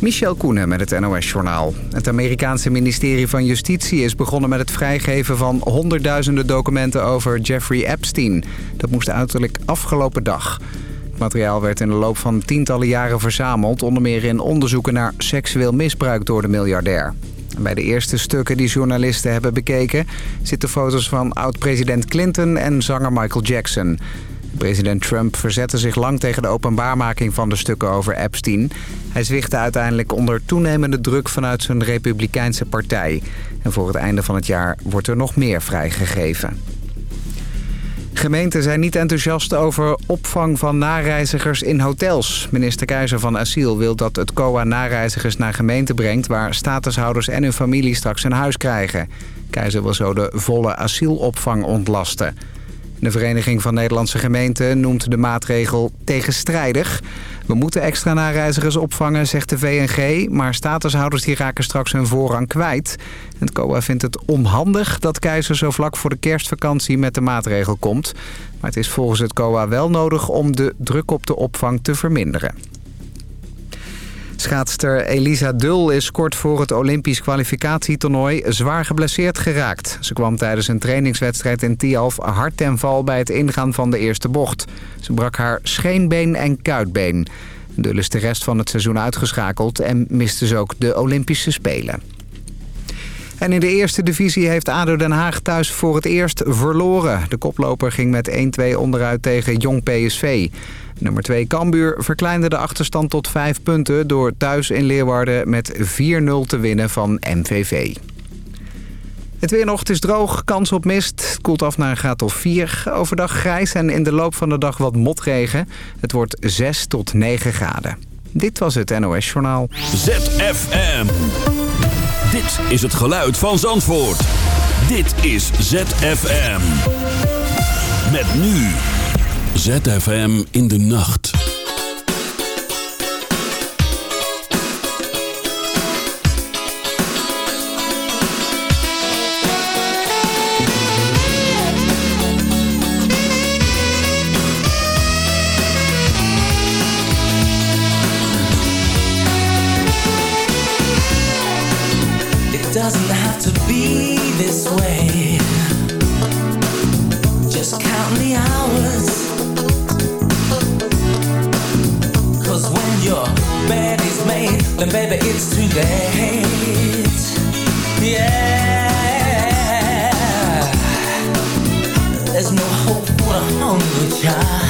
Michel Koenen met het NOS-journaal. Het Amerikaanse ministerie van Justitie is begonnen met het vrijgeven van honderdduizenden documenten over Jeffrey Epstein. Dat moest uiterlijk afgelopen dag. Het materiaal werd in de loop van tientallen jaren verzameld... onder meer in onderzoeken naar seksueel misbruik door de miljardair. Bij de eerste stukken die journalisten hebben bekeken... zitten foto's van oud-president Clinton en zanger Michael Jackson... President Trump verzette zich lang tegen de openbaarmaking van de stukken over Epstein. Hij zwichtte uiteindelijk onder toenemende druk vanuit zijn republikeinse partij. En voor het einde van het jaar wordt er nog meer vrijgegeven. Gemeenten zijn niet enthousiast over opvang van nareizigers in hotels. Minister Keizer van Asiel wil dat het COA nareizigers naar gemeenten brengt... waar statushouders en hun familie straks een huis krijgen. Keizer wil zo de volle asielopvang ontlasten. De Vereniging van Nederlandse Gemeenten noemt de maatregel tegenstrijdig. We moeten extra nareizigers opvangen, zegt de VNG... maar statushouders die raken straks hun voorrang kwijt. Het COA vindt het onhandig dat Keizer zo vlak voor de kerstvakantie met de maatregel komt. Maar het is volgens het COA wel nodig om de druk op de opvang te verminderen. Schaatster Elisa Dul is kort voor het Olympisch kwalificatietoernooi zwaar geblesseerd geraakt. Ze kwam tijdens een trainingswedstrijd in Tialf hard ten val bij het ingaan van de eerste bocht. Ze brak haar scheenbeen en kuitbeen. Dul is de rest van het seizoen uitgeschakeld en miste ze ook de Olympische Spelen. En in de eerste divisie heeft ADO Den Haag thuis voor het eerst verloren. De koploper ging met 1-2 onderuit tegen Jong PSV. Nummer 2 Cambuur verkleinde de achterstand tot 5 punten... door thuis in Leeuwarden met 4-0 te winnen van MVV. Het weer nog, is droog, kans op mist. Het koelt af naar een graad of 4. Overdag grijs en in de loop van de dag wat motregen. Het wordt 6 tot 9 graden. Dit was het NOS Journaal. ZFM. Dit is het geluid van Zandvoort. Dit is ZFM. Met nu... ZFM in de nacht. It's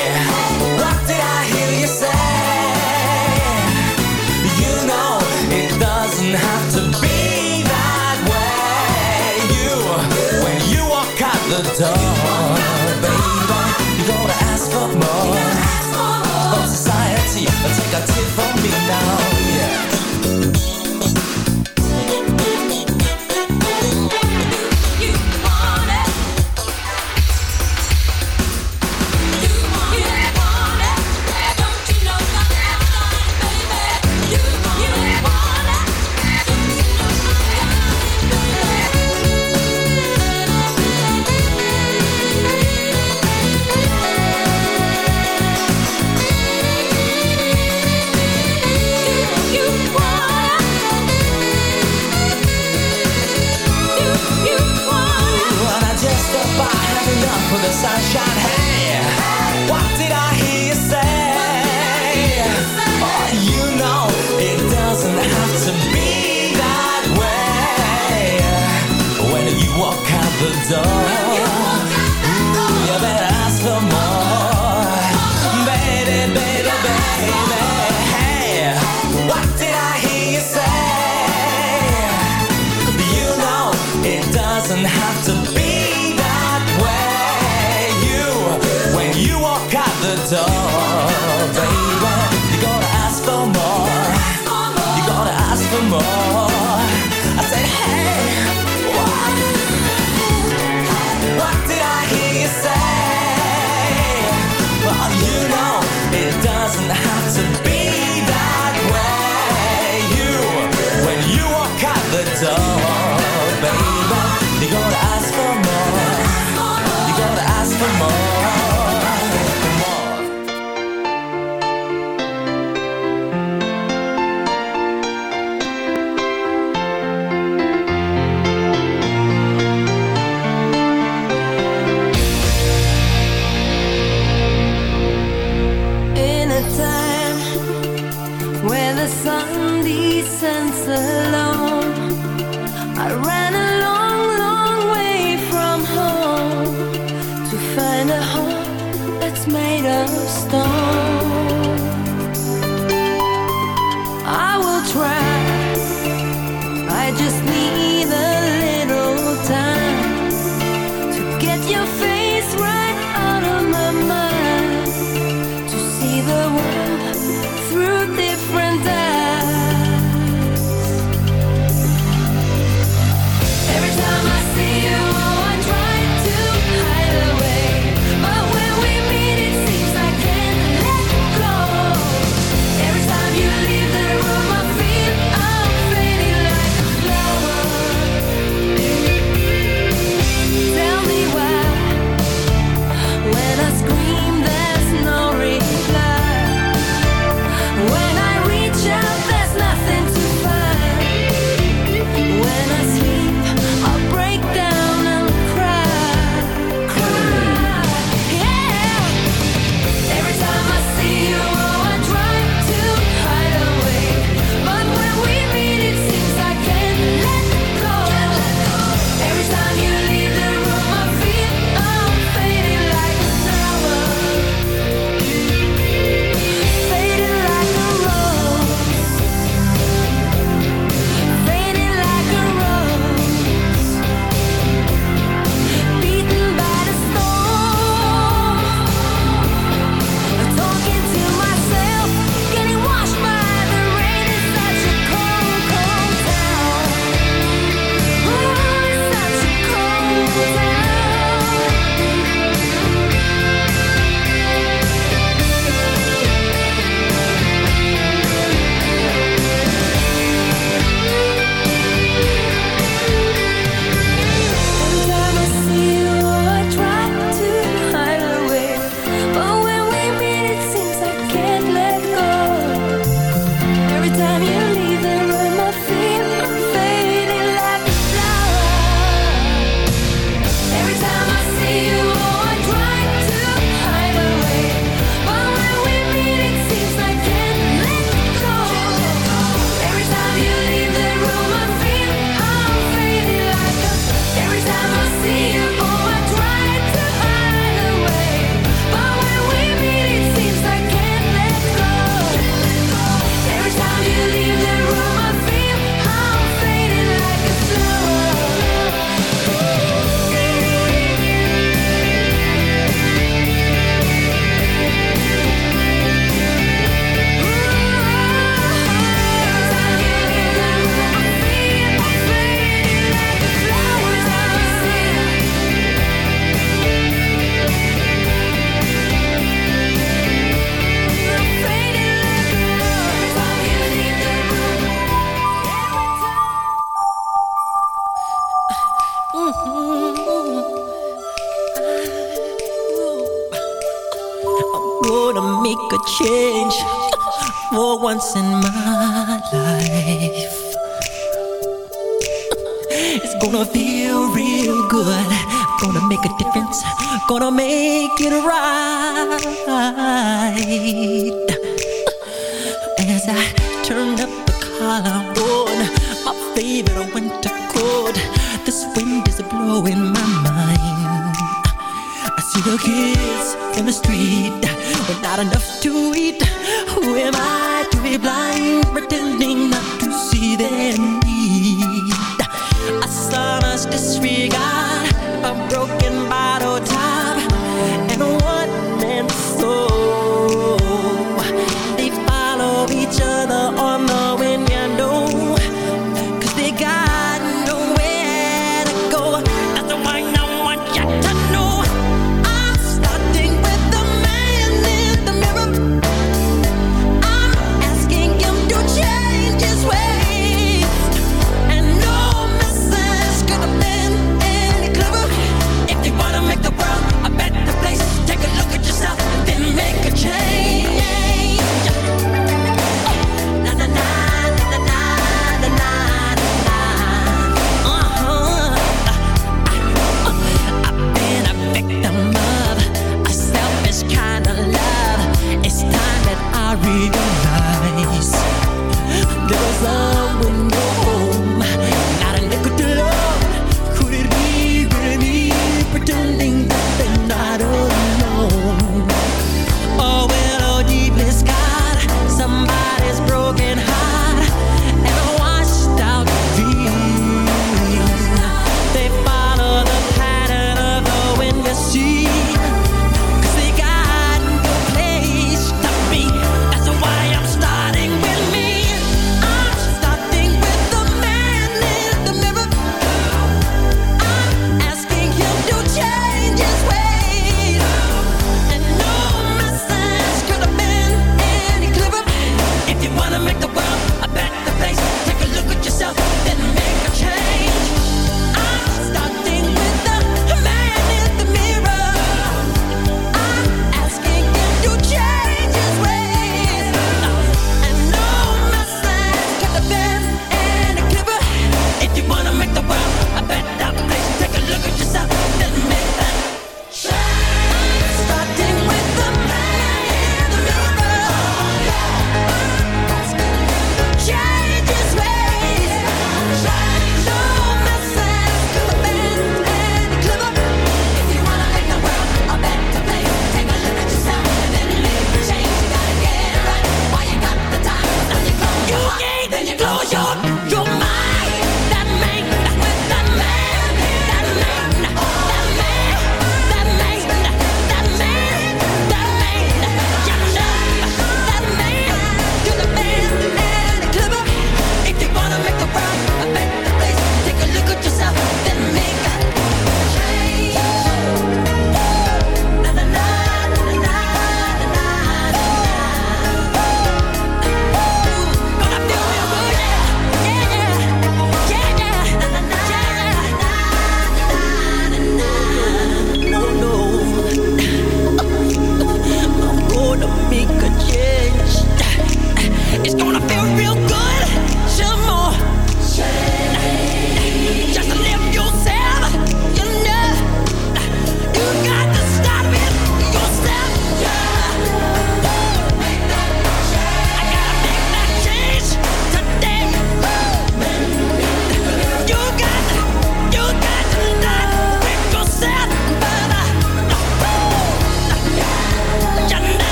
down door,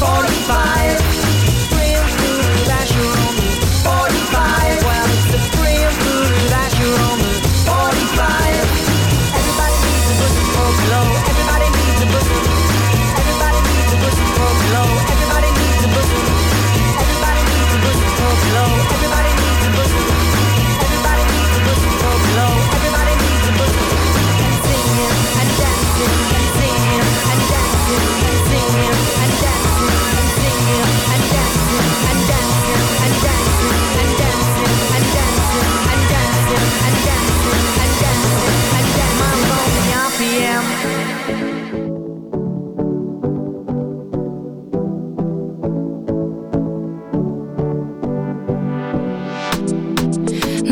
45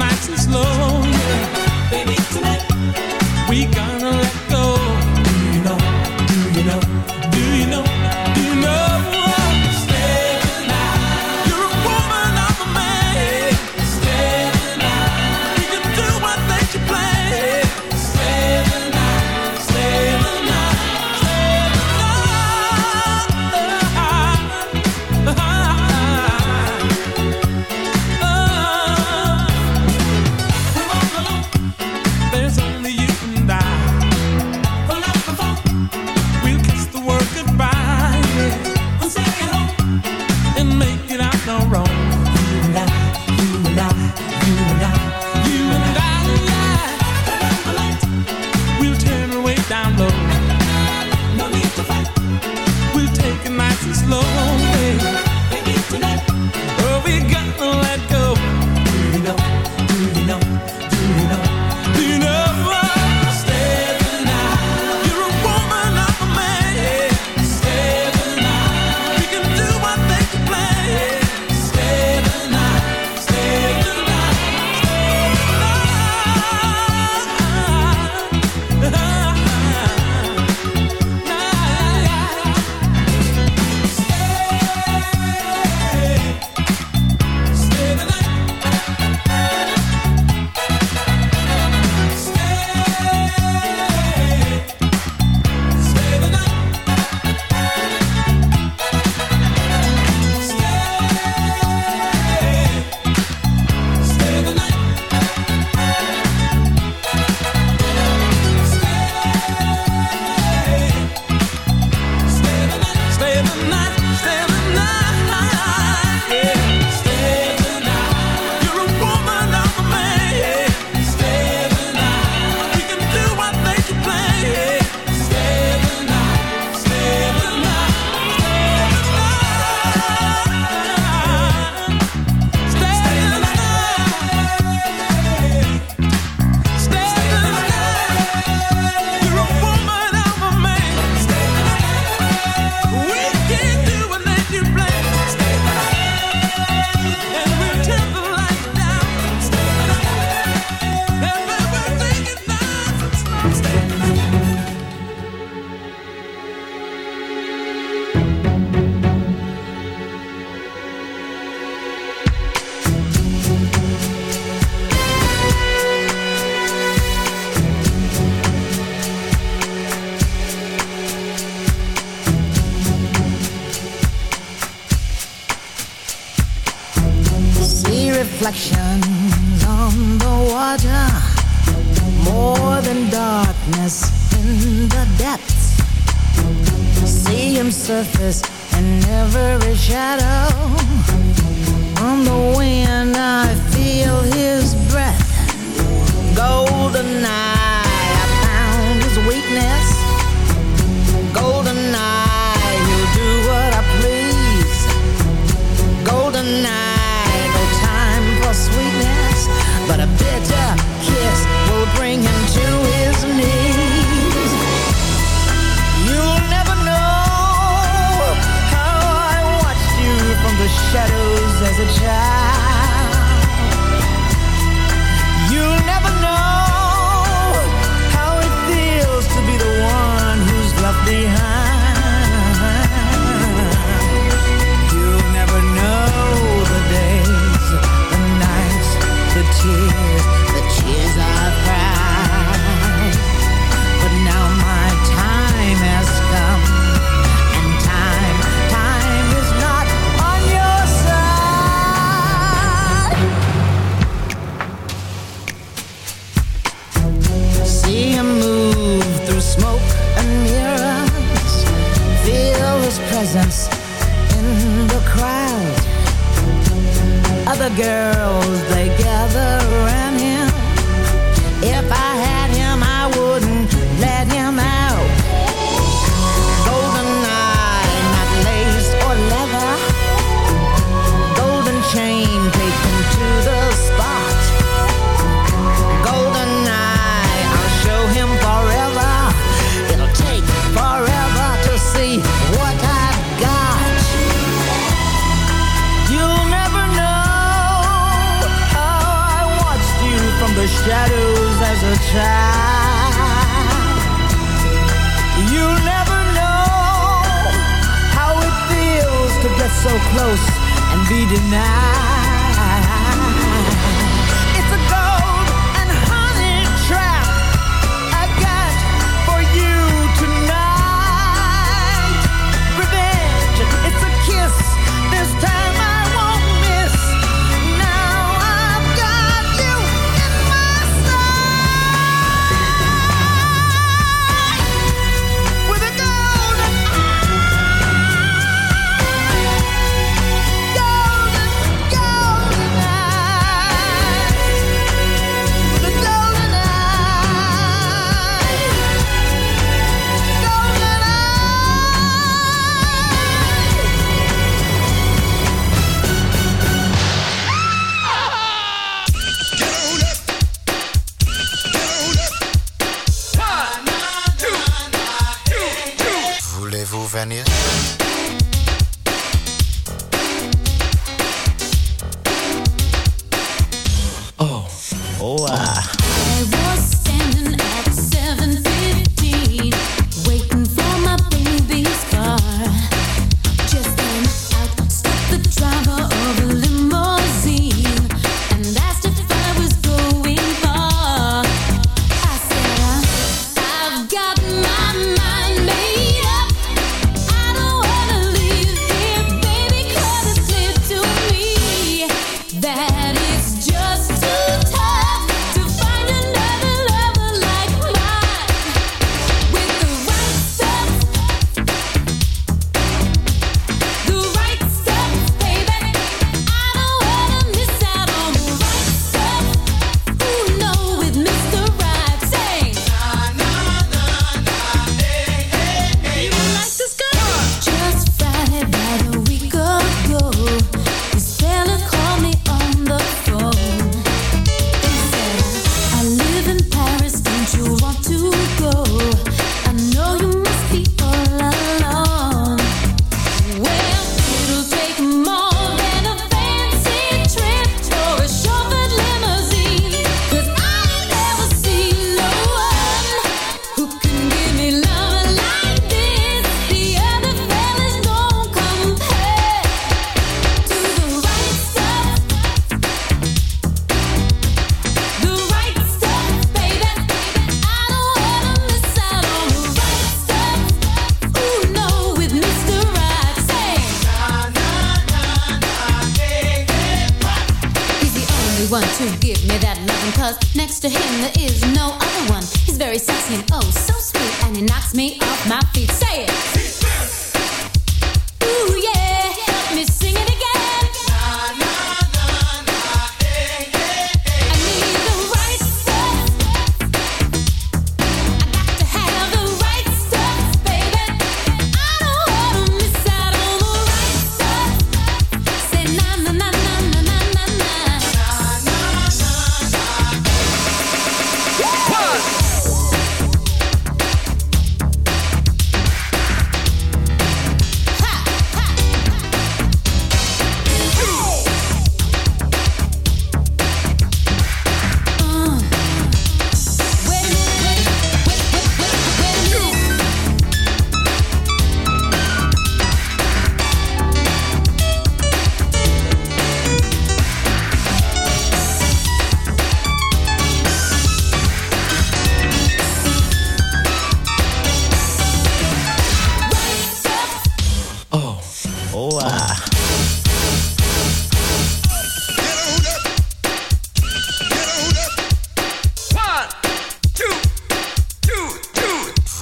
nice and slow.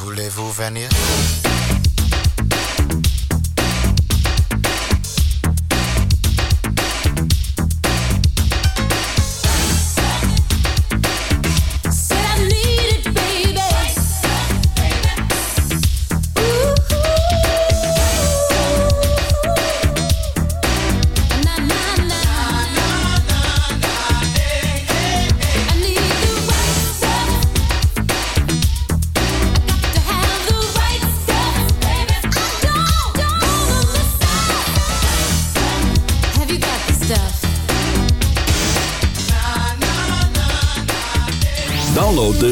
voulez-vous venir?